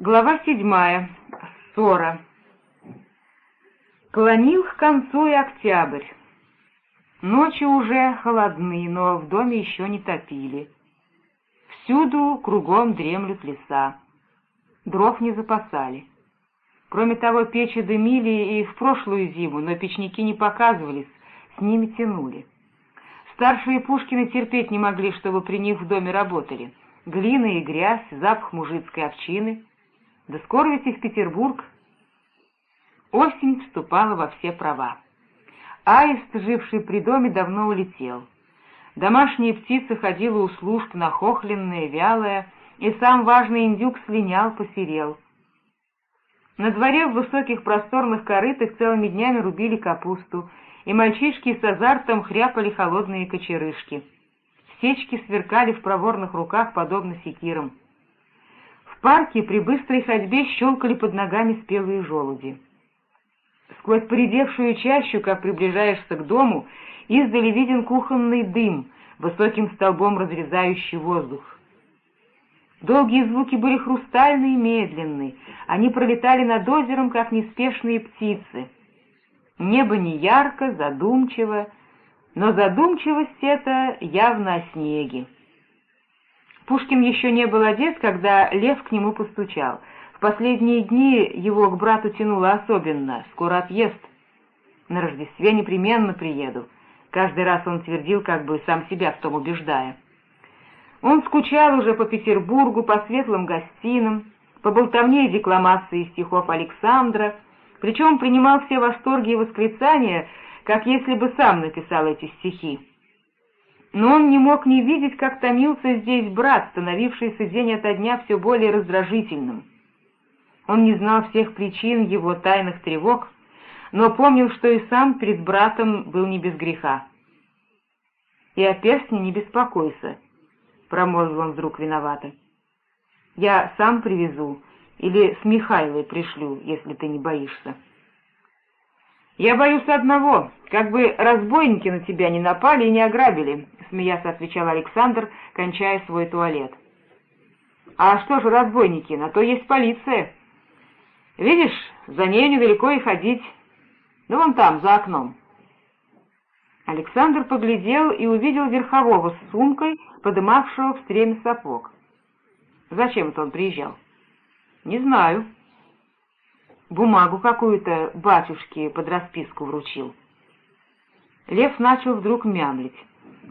Глава седьмая. Ссора. Клонил к концу и октябрь. Ночи уже холодны, но в доме еще не топили. Всюду кругом дремлют леса. Дров не запасали. Кроме того, печи дымили и в прошлую зиму, но печники не показывались, с ними тянули. Старшие Пушкины терпеть не могли, чтобы при них в доме работали. Глина и грязь, запах мужицкой овчины — да скоро ведь и в Петербург. Осень вступала во все права. Аист, живший при доме, давно улетел. Домашняя птица ходила у служб нахохленная, вялая, и сам важный индюк слинял, посерел. На дворе в высоких просторных корытах целыми днями рубили капусту, и мальчишки с азартом хряпали холодные кочерышки. Сечки сверкали в проворных руках, подобно секирам парке при быстрой ходьбе щелкали под ногами спелые желуди. Сквозь поредевшую чащу, как приближаешься к дому, издали виден кухонный дым, высоким столбом разрезающий воздух. Долгие звуки были хрустальные и медленные, они пролетали над озером, как неспешные птицы. Небо не ярко, задумчиво, но задумчивость эта явно о снеге. Пушкин еще не был одет, когда Лев к нему постучал. В последние дни его к брату тянуло особенно, скоро отъезд. На Рождестве непременно приеду. Каждый раз он твердил, как бы сам себя в том убеждая. Он скучал уже по Петербургу, по светлым гостинам, по болтовне и декламации стихов Александра, причем принимал все восторги и восклицания, как если бы сам написал эти стихи но он не мог не видеть, как томился здесь брат, становившийся день ото дня все более раздражительным. Он не знал всех причин его тайных тревог, но помнил, что и сам перед братом был не без греха. «И о перстне не беспокойся», — промолвил он вдруг виновато. «Я сам привезу или с Михайлой пришлю, если ты не боишься». «Я боюсь одного, как бы разбойники на тебя не напали и не ограбили», — смеясь отвечал Александр, кончая свой туалет. «А что же разбойники, на то есть полиция. Видишь, за нею недалеко и ходить. Да вон там, за окном». Александр поглядел и увидел верхового с сумкой, подымавшего в стреме сапог. «Зачем это он приезжал?» «Не знаю» бумагу какую-то батюшке под расписку вручил. Лев начал вдруг мямлить.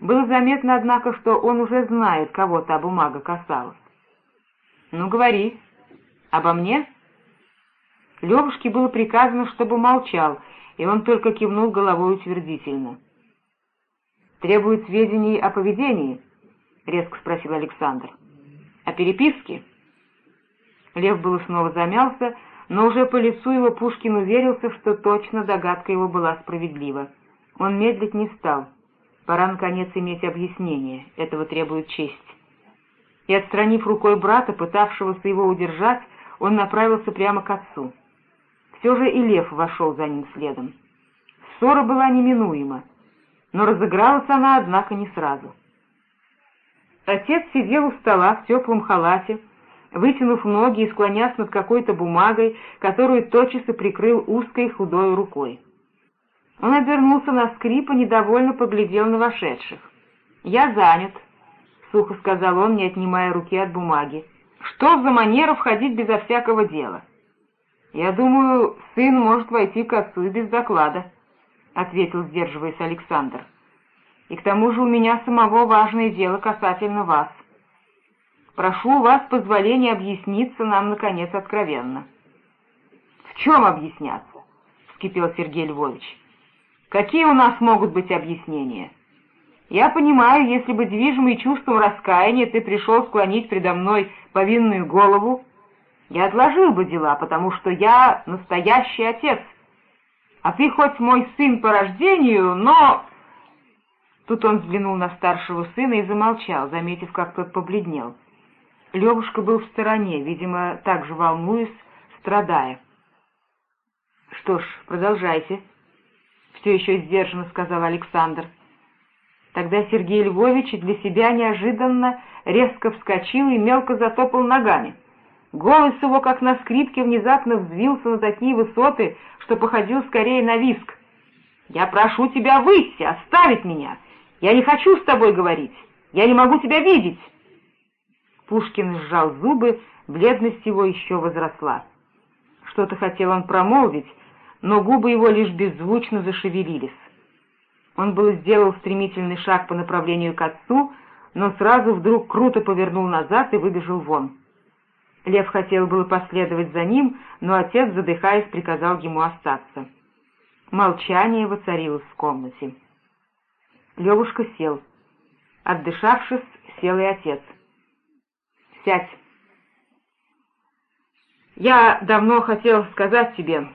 Было заметно, однако, что он уже знает, кого та бумага касалась. «Ну, говори. Обо мне?» Левушке было приказано, чтобы молчал, и он только кивнул головой утвердительно. «Требует сведений о поведении?» — резко спросил Александр. «О переписке?» Лев было снова замялся, но уже по лицу его Пушкин уверился, что точно догадка его была справедлива. Он медлить не стал. Пора, наконец, иметь объяснение. Этого требует честь. И, отстранив рукой брата, пытавшегося его удержать, он направился прямо к отцу. Все же и лев вошел за ним следом. Ссора была неминуема, но разыгралась она, однако, не сразу. Отец сидел у стола в теплом халате, вытянув ноги и склонясь над какой-то бумагой, которую тотчас и прикрыл узкой худой рукой. Он обернулся на скрип и недовольно поглядел на вошедших. «Я занят», — сухо сказал он, не отнимая руки от бумаги. «Что за манера входить безо всякого дела?» «Я думаю, сын может войти к отцу без доклада», — ответил, сдерживаясь Александр. «И к тому же у меня самого важное дело касательно вас. Прошу вас позволения объясниться нам, наконец, откровенно». «В чем объясняться?» — вскипел Сергей Львович. «Какие у нас могут быть объяснения? Я понимаю, если бы движимый чувством раскаяния ты пришел склонить предо мной повинную голову, я отложил бы дела, потому что я настоящий отец. А ты хоть мой сын по рождению, но...» Тут он взглянул на старшего сына и замолчал, заметив, как тот побледнел. Левушка был в стороне, видимо, так же волнуясь, страдая. «Что ж, продолжайте», — все еще сдержанно сказал Александр. Тогда Сергей Львович для себя неожиданно резко вскочил и мелко затопал ногами. Голос его, как на скрипке, внезапно взвился на такие высоты, что походил скорее на виск. «Я прошу тебя выйти, оставить меня! Я не хочу с тобой говорить! Я не могу тебя видеть!» Пушкин сжал зубы, бледность его еще возросла. Что-то хотел он промолвить, но губы его лишь беззвучно зашевелились. Он был сделал стремительный шаг по направлению к отцу, но сразу вдруг круто повернул назад и выбежал вон. Лев хотел было последовать за ним, но отец, задыхаясь, приказал ему остаться. Молчание воцарилось в комнате. Левушка сел. Отдышавшись, сел и отец. «Сядь!» «Я давно хотел сказать тебе.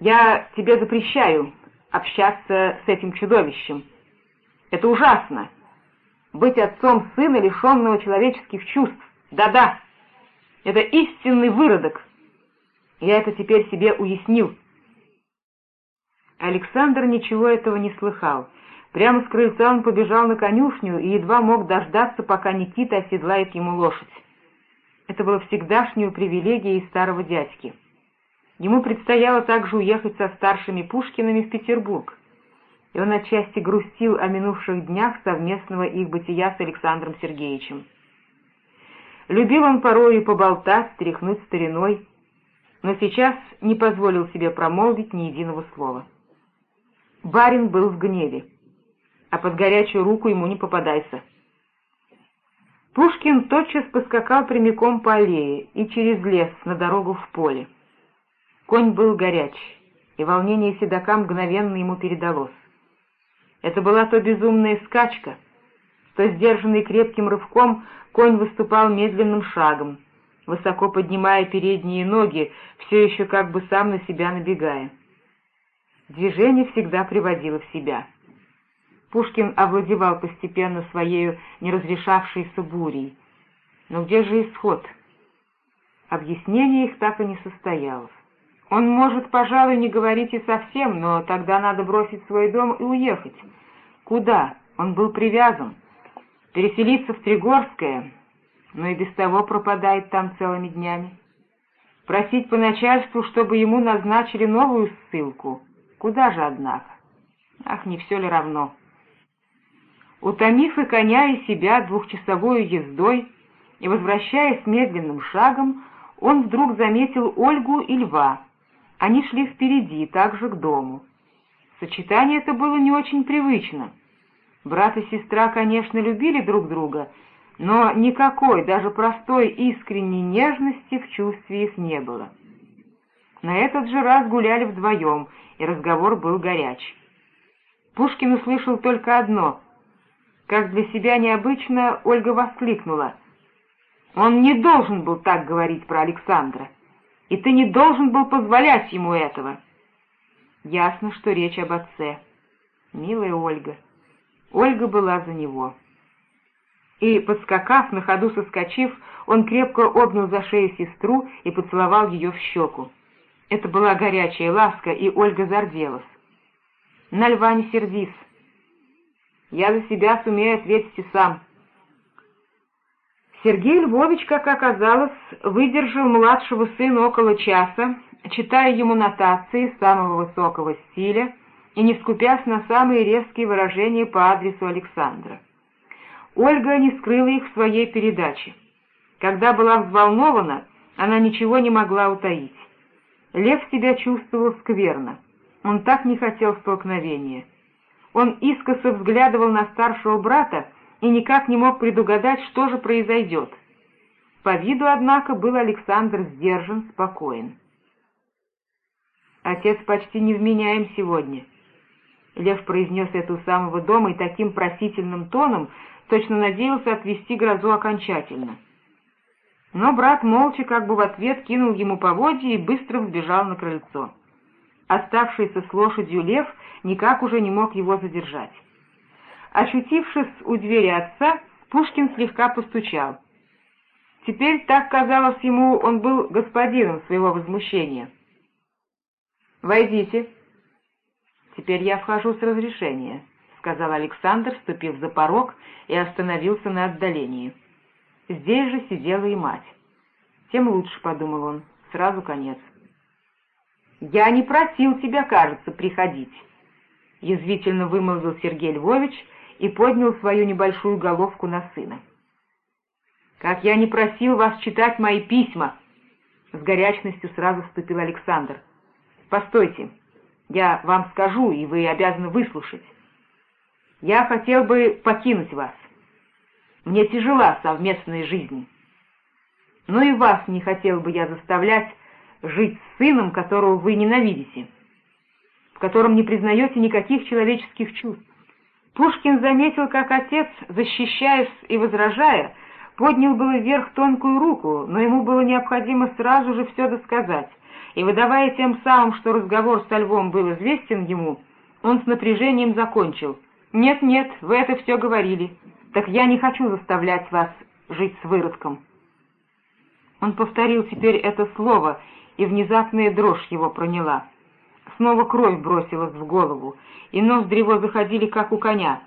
Я тебе запрещаю общаться с этим чудовищем. Это ужасно. Быть отцом сына, лишенного человеческих чувств. Да-да, это истинный выродок. Я это теперь себе уяснил. Александр ничего этого не слыхал. Прямо с крыльца он побежал на конюшню и едва мог дождаться, пока Никита оседлает ему лошадь. Это было всегдашнюю привилегией старого дядьки. Ему предстояло также уехать со старшими Пушкиными в Петербург, и он отчасти грустил о минувших днях совместного их бытия с Александром Сергеевичем. Любил он порою поболтать, стряхнуть стариной, но сейчас не позволил себе промолвить ни единого слова. Барин был в гневе, а под горячую руку ему не попадайся. Пушкин тотчас поскакал прямиком по аллее и через лес на дорогу в поле. Конь был горяч, и волнение седока мгновенно ему передалось. Это была то безумная скачка, то сдержанный крепким рывком конь выступал медленным шагом, высоко поднимая передние ноги, все еще как бы сам на себя набегая. Движение всегда приводило в себя. Пушкин овладевал постепенно своей неразрешавшейся бурей. Но где же исход? Объяснение их так и не состоялось. Он может, пожалуй, не говорить и совсем, но тогда надо бросить свой дом и уехать. Куда? Он был привязан. Переселиться в Тригорское, но и без того пропадает там целыми днями. Просить по начальству, чтобы ему назначили новую ссылку. Куда же, однако? Ах, не все ли равно? Утомив и коня, и себя двухчасовой ездой, и возвращаясь медленным шагом, он вдруг заметил Ольгу и Льва, они шли впереди, также к дому. Сочетание это было не очень привычно. Брат и сестра, конечно, любили друг друга, но никакой, даже простой искренней нежности в чувстве их не было. На этот же раз гуляли вдвоем, и разговор был горяч. Пушкин услышал только одно. Как для себя необычно, Ольга воскликнула. «Он не должен был так говорить про Александра» и ты не должен был позволять ему этого. Ясно, что речь об отце. Милая Ольга. Ольга была за него. И, подскакав, на ходу соскочив, он крепко обнял за шею сестру и поцеловал ее в щеку. Это была горячая ласка, и Ольга зарделась. «На льва не сердись. Я за себя сумею ответить и сам». Сергей Львович, как оказалось, выдержал младшего сына около часа, читая ему нотации самого высокого стиля и не скупясь на самые резкие выражения по адресу Александра. Ольга не скрыла их в своей передаче. Когда была взволнована, она ничего не могла утаить. Лев себя чувствовал скверно. Он так не хотел столкновения. Он искоса взглядывал на старшего брата, и никак не мог предугадать, что же произойдет. По виду, однако, был Александр сдержан, спокоен. «Отец почти невменяем сегодня», — Лев произнес это у самого дома и таким просительным тоном точно надеялся отвести грозу окончательно. Но брат молча как бы в ответ кинул ему поводья и быстро взбежал на крыльцо. Оставшийся с лошадью лев никак уже не мог его задержать. Ощутившись у двери отца, Пушкин слегка постучал. Теперь, так казалось ему, он был господином своего возмущения. «Войдите». «Теперь я вхожу с разрешения», — сказал Александр, ступив за порог и остановился на отдалении. Здесь же сидела и мать. Тем лучше, — подумал он, — сразу конец. «Я не просил тебя, кажется, приходить», — язвительно вымолвил Сергей Львович и поднял свою небольшую головку на сына. «Как я не просил вас читать мои письма!» С горячностью сразу вступил Александр. «Постойте, я вам скажу, и вы обязаны выслушать. Я хотел бы покинуть вас. Мне тяжела совместная жизнь. Но и вас не хотел бы я заставлять жить с сыном, которого вы ненавидите, в котором не признаете никаких человеческих чувств. Пушкин заметил, как отец, защищаясь и возражая, поднял было вверх тонкую руку, но ему было необходимо сразу же все досказать, и, выдавая тем самым, что разговор со львом был известен ему, он с напряжением закончил. «Нет-нет, вы это все говорили. Так я не хочу заставлять вас жить с выродком». Он повторил теперь это слово, и внезапная дрожь его проняла. Снова кровь бросилась в голову, и ноздри его заходили, как у коня.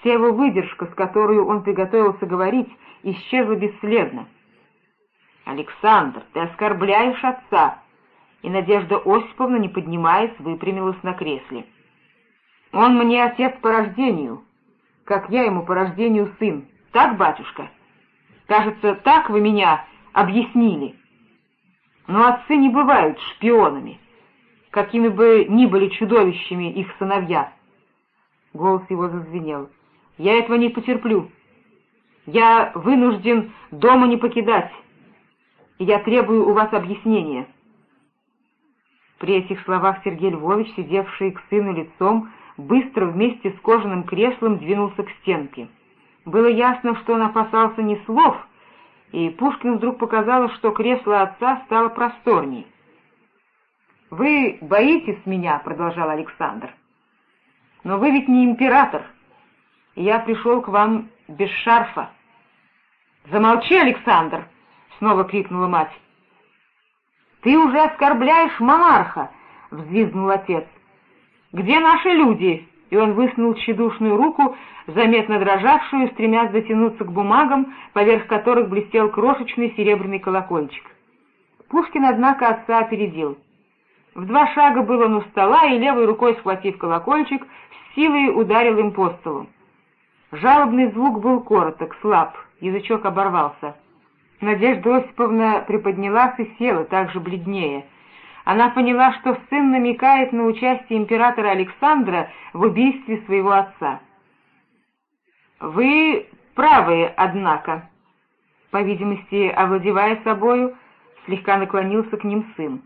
Вся его выдержка, с которой он приготовился говорить, исчезла бесследно. «Александр, ты оскорбляешь отца!» И Надежда Осиповна, не поднимаясь, выпрямилась на кресле. «Он мне отец по рождению, как я ему по рождению сын. Так, батюшка? Кажется, так вы меня объяснили. Но отцы не бывают шпионами, какими бы ни были чудовищами их сыновья». Голос его зазвенел. «Я этого не потерплю. Я вынужден дома не покидать, и я требую у вас объяснения». При этих словах Сергей Львович, сидевший к сыну лицом, быстро вместе с кожаным креслом двинулся к стенке. Было ясно, что он опасался не слов, и Пушкин вдруг показалось, что кресло отца стало просторней. «Вы боитесь меня?» — продолжал Александр. «Но вы ведь не император, я пришел к вам без шарфа». «Замолчи, Александр!» — снова крикнула мать. «Ты уже оскорбляешь монарха!» — взвизгнул отец. «Где наши люди?» И он высунул тщедушную руку, заметно дрожавшую, стремясь дотянуться к бумагам, поверх которых блестел крошечный серебряный колокольчик. Пушкин, однако, отца опередил. В два шага был он у стола и, левой рукой схватив колокольчик, с силой ударил им по столу. Жалобный звук был короток, слаб, язычок оборвался. Надежда Осиповна приподнялась и села, также бледнее. Она поняла, что сын намекает на участие императора Александра в убийстве своего отца. «Вы правы, однако», — по видимости, овладевая собою, слегка наклонился к ним сын.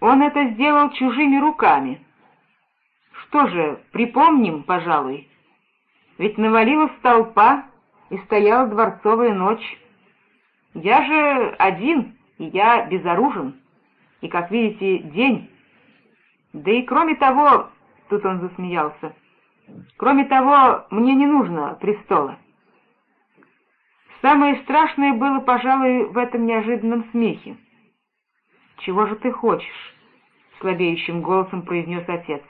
«Он это сделал чужими руками. Что же, припомним, пожалуй, ведь навалилась толпа, и стояла дворцовая ночь». Я же один, и я безоружен, и, как видите, день. Да и кроме того, тут он засмеялся, кроме того, мне не нужно престола. Самое страшное было, пожалуй, в этом неожиданном смехе. «Чего же ты хочешь?» — слабеющим голосом произнес отец.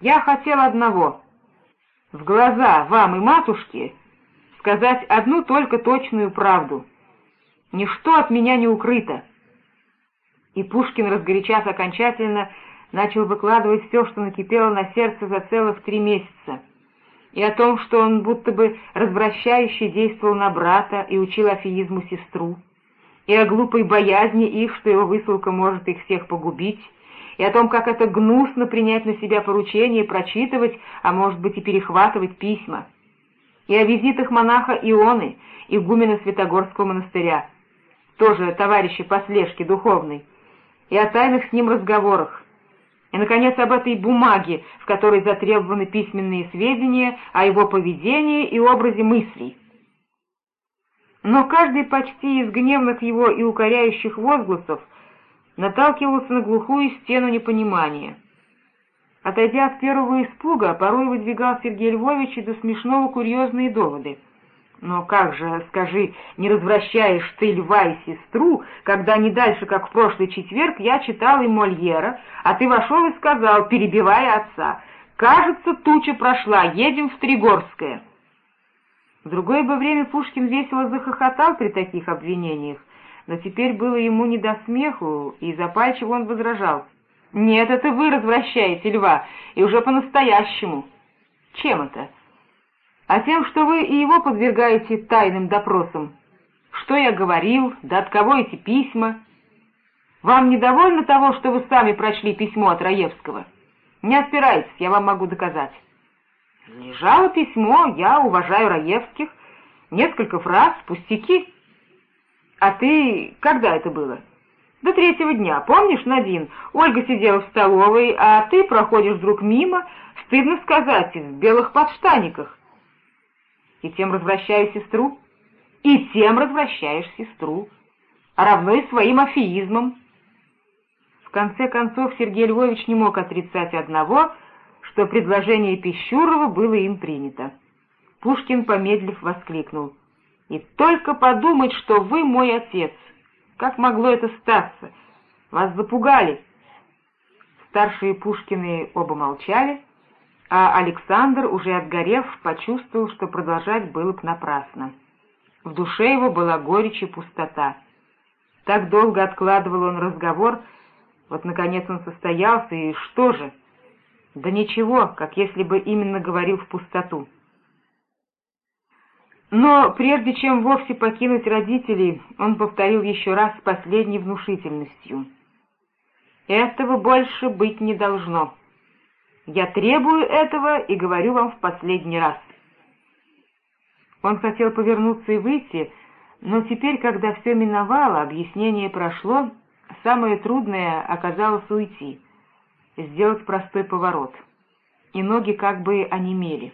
«Я хотел одного — в глаза вам и матушке сказать одну только точную правду — Ничто от меня не укрыто. И Пушкин, разгорячась окончательно, начал выкладывать все, что накипело на сердце за целых три месяца. И о том, что он будто бы развращающе действовал на брата и учил афеизму сестру, и о глупой боязни их, что его высылка может их всех погубить, и о том, как это гнусно принять на себя поручение прочитывать, а может быть и перехватывать письма, и о визитах монаха Ионы, игумена Святогорского монастыря, тоже товарища по слежке духовной, и о тайных с ним разговорах, и, наконец, об этой бумаге, в которой затребованы письменные сведения о его поведении и образе мыслей. Но каждый почти из гневных его и укоряющих возгласов наталкивался на глухую стену непонимания. Отойдя от первого испуга, порой выдвигал Сергей Львович и до смешного курьезные доводы — но как же, скажи, не развращаешь ты льва и сестру, когда не дальше, как в прошлый четверг, я читал им Мольера, а ты вошел и сказал, перебивая отца, «Кажется, туча прошла, едем в Тригорское». В другое бы время Пушкин весело захохотал при таких обвинениях, но теперь было ему не до смеху, и запальчиво он возражал. «Нет, это вы развращаете льва, и уже по-настоящему». «Чем это?» «А тем, что вы и его подвергаете тайным допросам. Что я говорил, да от кого эти письма?» «Вам недовольно того, что вы сами прочли письмо от Раевского?» «Не отпирайтесь, я вам могу доказать». «Лежало письмо, я уважаю Раевских, несколько фраз, пустяки». «А ты... когда это было?» «До третьего дня. Помнишь, Надин? Ольга сидела в столовой, а ты проходишь вдруг мимо, стыдно сказать, в белых подштаниках». «И тем развращаю сестру?» «И тем развращаешь сестру, а равно и своим афеизмом». В конце концов Сергей Львович не мог отрицать одного, что предложение Пищурова было им принято. Пушкин, помедлив, воскликнул — и только подумать, что вы мой отец. Как могло это статься? Вас запугали. Старшие Пушкины оба молчали, а Александр, уже отгорев, почувствовал, что продолжать было бы напрасно. В душе его была горечь и пустота. Так долго откладывал он разговор, вот, наконец, он состоялся, и что же? Да ничего, как если бы именно говорил в пустоту. Но прежде чем вовсе покинуть родителей, он повторил еще раз с последней внушительностью. «Этого больше быть не должно. Я требую этого и говорю вам в последний раз». Он хотел повернуться и выйти, но теперь, когда все миновало, объяснение прошло, самое трудное оказалось уйти, сделать простой поворот, и ноги как бы онемели.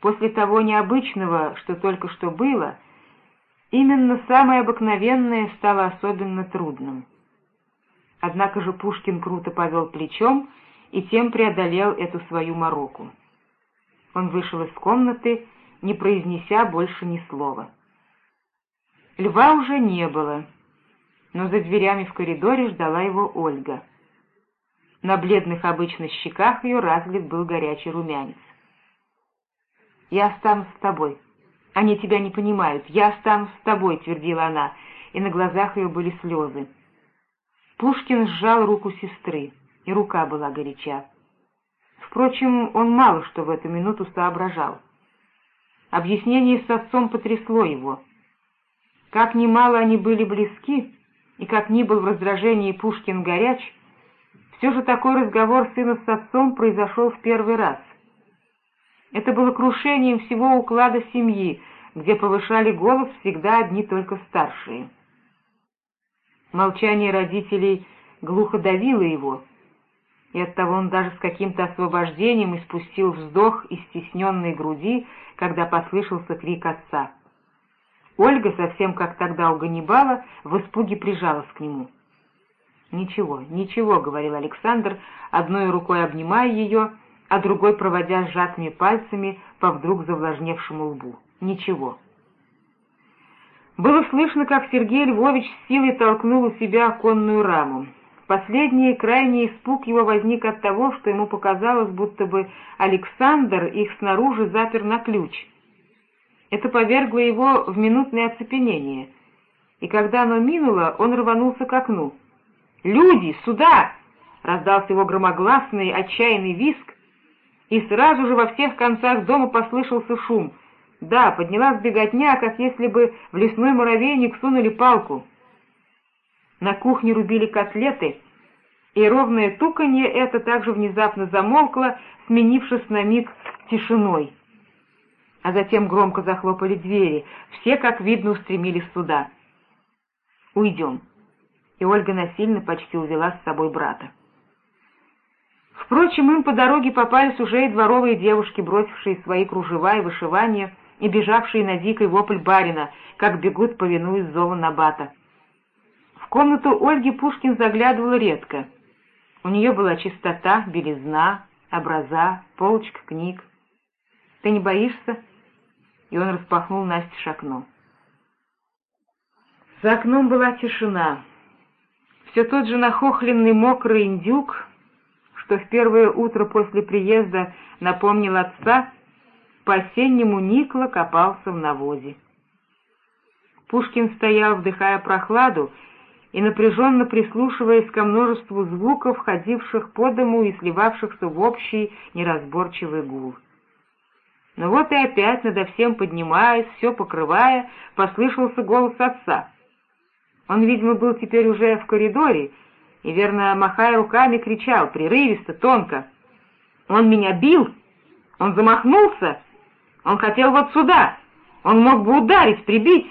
После того необычного, что только что было, именно самое обыкновенное стало особенно трудным. Однако же Пушкин круто повел плечом и тем преодолел эту свою мороку. Он вышел из комнаты, не произнеся больше ни слова. Льва уже не было, но за дверями в коридоре ждала его Ольга. На бледных обычных щеках ее разлит был горячий румянец. «Я останусь с тобой. Они тебя не понимают. Я останусь с тобой», — твердила она, и на глазах ее были слезы. Пушкин сжал руку сестры, и рука была горяча. Впрочем, он мало что в эту минуту соображал. Объяснение с отцом потрясло его. Как немало они были близки, и как ни был в раздражении Пушкин горяч, все же такой разговор сына с отцом произошел в первый раз — это было крушением всего уклада семьи, где повышали голос всегда одни только старшие. Молчание родителей глухо давило его, и оттого он даже с каким-то освобождением испустил вздох из стесненной груди, когда послышался крик отца. Ольга, совсем как тогда у Ганнибала, в испуге прижалась к нему. «Ничего, ничего», — говорил Александр, одной рукой обнимая ее, — а другой проводя сжатыми пальцами по вдруг завлажневшему лбу. Ничего. Было слышно, как Сергей Львович с силой толкнул у себя оконную раму. Последний крайний испуг его возник от того, что ему показалось, будто бы Александр их снаружи запер на ключ. Это повергло его в минутное оцепенение, и когда оно минуло, он рванулся к окну. «Люди, сюда!» — раздался его громогласный, отчаянный виск, и сразу же во всех концах дома послышался шум. Да, поднялась беготня, как если бы в лесной муравейник сунули палку. На кухне рубили котлеты, и ровное туканье это также внезапно замолкло, сменившись на миг тишиной. А затем громко захлопали двери, все, как видно, устремились сюда. «Уйдем». И Ольга насильно почти увела с собой брата. Впрочем, им по дороге попались уже и дворовые девушки, бросившие свои кружева и вышивания и бежавшие на дикой вопль барина, как бегут, повинуясь зову Набата. В комнату Ольги Пушкин заглядывал редко. У нее была чистота, белизна, образа, полочка книг. «Ты не боишься?» И он распахнул Насте окно. За окном была тишина. Все тот же нахохленный мокрый индюк что в первое утро после приезда напомнил отца, по-осеннему Никла копался в навозе. Пушкин стоял, вдыхая прохладу, и напряженно прислушиваясь ко множеству звуков, ходивших по дому и сливавшихся в общий неразборчивый гул. Но вот и опять, надо всем поднимаясь, все покрывая, послышался голос отца. Он, видимо, был теперь уже в коридоре, и, верно, махая руками, кричал, прерывисто, тонко. «Он меня бил! Он замахнулся! Он хотел вот сюда! Он мог бы ударить, прибить!»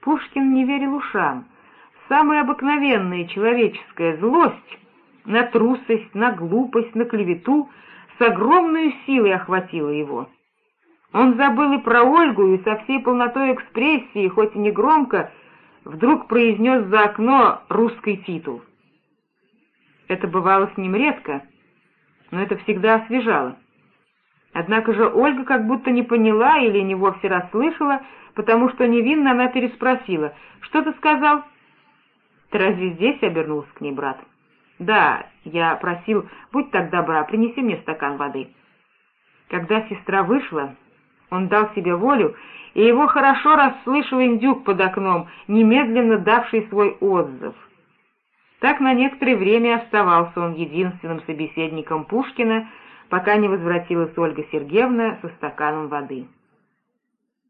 Пушкин не верил ушам. Самая обыкновенная человеческая злость на трусость, на глупость, на клевету с огромной силой охватила его. Он забыл и про Ольгу, и со всей полнотой экспрессии, хоть и не громко, вдруг произнес за окно русский титул. Это бывало с ним редко, но это всегда освежало. Однако же Ольга как будто не поняла или не вовсе расслышала, потому что невинно она переспросила. «Что ты сказал?» «Ты разве здесь?» — обернулся к ней брат. «Да, я просил, будь так добра, принеси мне стакан воды». Когда сестра вышла, он дал себе волю, и его хорошо расслышал индюк под окном, немедленно давший свой отзыв. Так на некоторое время оставался он единственным собеседником Пушкина, пока не возвратилась Ольга Сергеевна со стаканом воды.